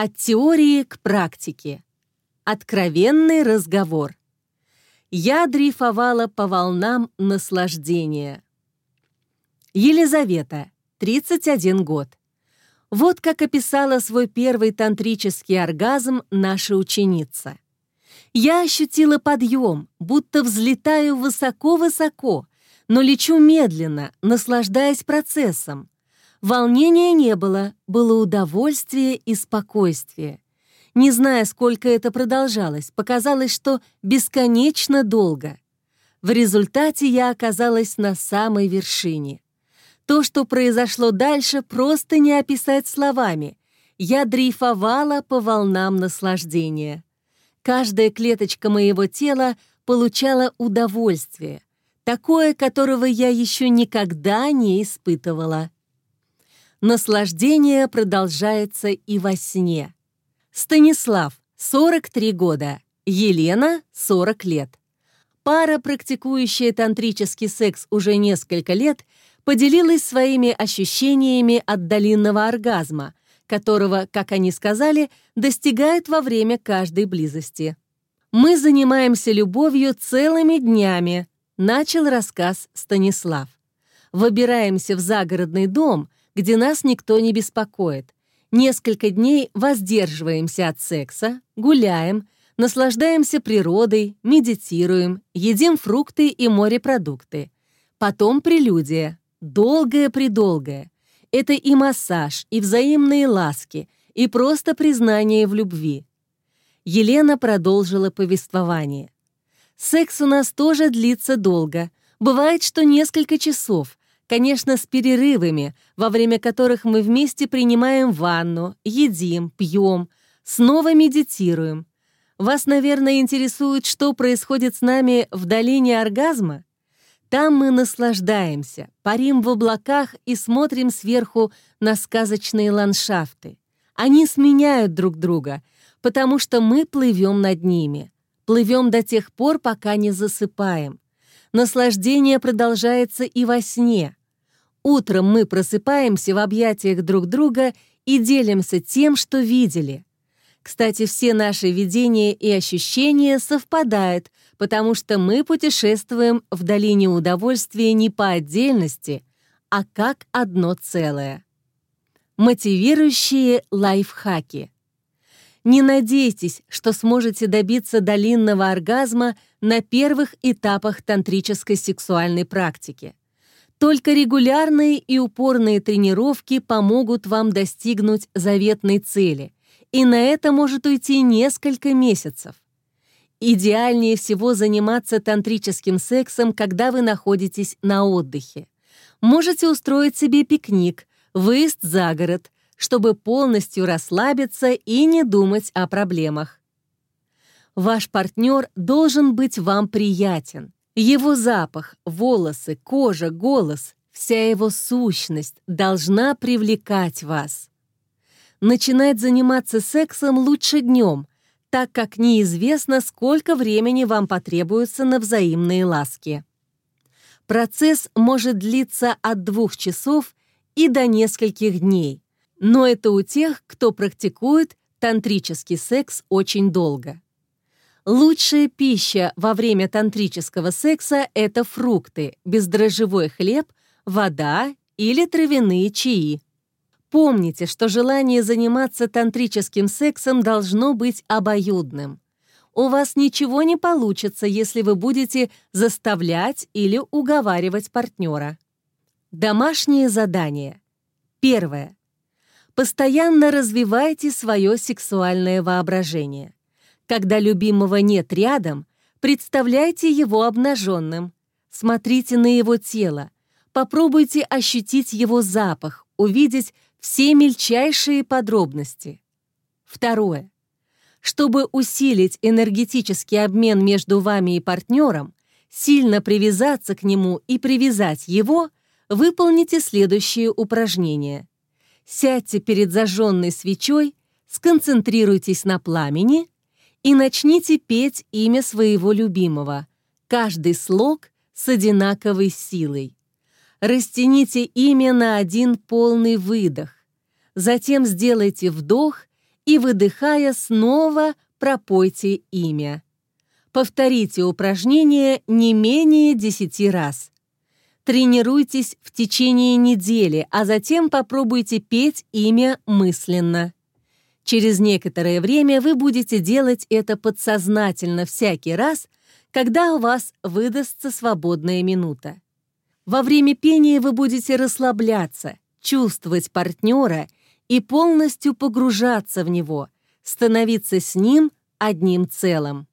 От теории к практике. Откровенный разговор. Я дрейфовала по волнам наслаждения. Елизавета, 31 год. Вот как описала свой первый тантрический оргазм наша ученица. Я ощутила подъем, будто взлетаю высоко-высоко, но лечу медленно, наслаждаясь процессом. Волнения не было, было удовольствие и спокойствие. Не зная, сколько это продолжалось, показалось, что бесконечно долго. В результате я оказалась на самой вершине. То, что произошло дальше, просто не описать словами. Я дрейфовала по волнам наслаждения. Каждая клеточка моего тела получала удовольствие, такое, которого я еще никогда не испытывала. Наслаждение продолжается и во сне. Станислав, 43 года, Елена, 40 лет. Пара, практикующая тантрический секс уже несколько лет, поделилась своими ощущениями от долинного оргазма, которого, как они сказали, достигают во время каждой близости. «Мы занимаемся любовью целыми днями», — начал рассказ Станислав. «Выбираемся в загородный дом, где нас никто не беспокоит. Несколько дней воздерживаемся от секса, гуляем, наслаждаемся природой, медитируем, едим фрукты и морепродукты. Потом прелюдия, долгое-предолгое. Это и массаж, и взаимные ласки, и просто признание в любви. Елена продолжила повествование. «Секс у нас тоже длится долго. Бывает, что несколько часов, конечно, с перерывами, во время которых мы вместе принимаем ванну, едим, пьем, снова медитируем. Вас, наверное, интересует, что происходит с нами в долине оргазма? Там мы наслаждаемся, парим в облаках и смотрим сверху на сказочные ландшафты. Они сменяют друг друга, потому что мы плывем над ними. Плывем до тех пор, пока не засыпаем. Наслаждение продолжается и во сне. Утром мы просыпаемся в объятиях друг друга и делимся тем, что видели. Кстати, все наши видения и ощущения совпадают, потому что мы путешествуем в долине удовольствия не по отдельности, а как одно целое. Мотивирующие лайфхаки. Не надейтесь, что сможете добиться долинного оргазма на первых этапах тантрической сексуальной практики. Только регулярные и упорные тренировки помогут вам достигнуть заветной цели, и на это может уйти несколько месяцев. Идеальнее всего заниматься тантрическим сексом, когда вы находитесь на отдыхе. Можете устроить себе пикник, выезд за город, чтобы полностью расслабиться и не думать о проблемах. Ваш партнер должен быть вам приятен. Его запах, волосы, кожа, голос, вся его сущность должна привлекать вас. Начинать заниматься сексом лучше днем, так как неизвестно, сколько времени вам потребуется на взаимные ласки. Процесс может длиться от двух часов и до нескольких дней, но это у тех, кто практикует тантрический секс очень долго. Лучшая пища во время тантрического секса – это фрукты, бездрожжевой хлеб, вода или травяные чаи. Помните, что желание заниматься тантрическим сексом должно быть обоюдным. У вас ничего не получится, если вы будете заставлять или уговаривать партнера. Домашнее задание. Первое. Постоянно развивайте свое сексуальное воображение. Когда любимого нет рядом, представляйте его обнаженным. Смотрите на его тело. Попробуйте ощутить его запах, увидеть все мельчайшие подробности. Второе. Чтобы усилить энергетический обмен между вами и партнером, сильно привязаться к нему и привязать его, выполните следующие упражнения. Сядьте перед зажженной свечой, сконцентрируйтесь на пламени и начните петь имя своего любимого, каждый слог с одинаковой силой. Растяните имя на один полный выдох. Затем сделайте вдох и, выдыхая, снова пропойте имя. Повторите упражнение не менее 10 раз. Тренируйтесь в течение недели, а затем попробуйте петь имя мысленно. Через некоторое время вы будете делать это подсознательно всякий раз, когда у вас выдастся свободная минута. Во время пения вы будете расслабляться, чувствовать партнера и полностью погружаться в него, становиться с ним одним целым.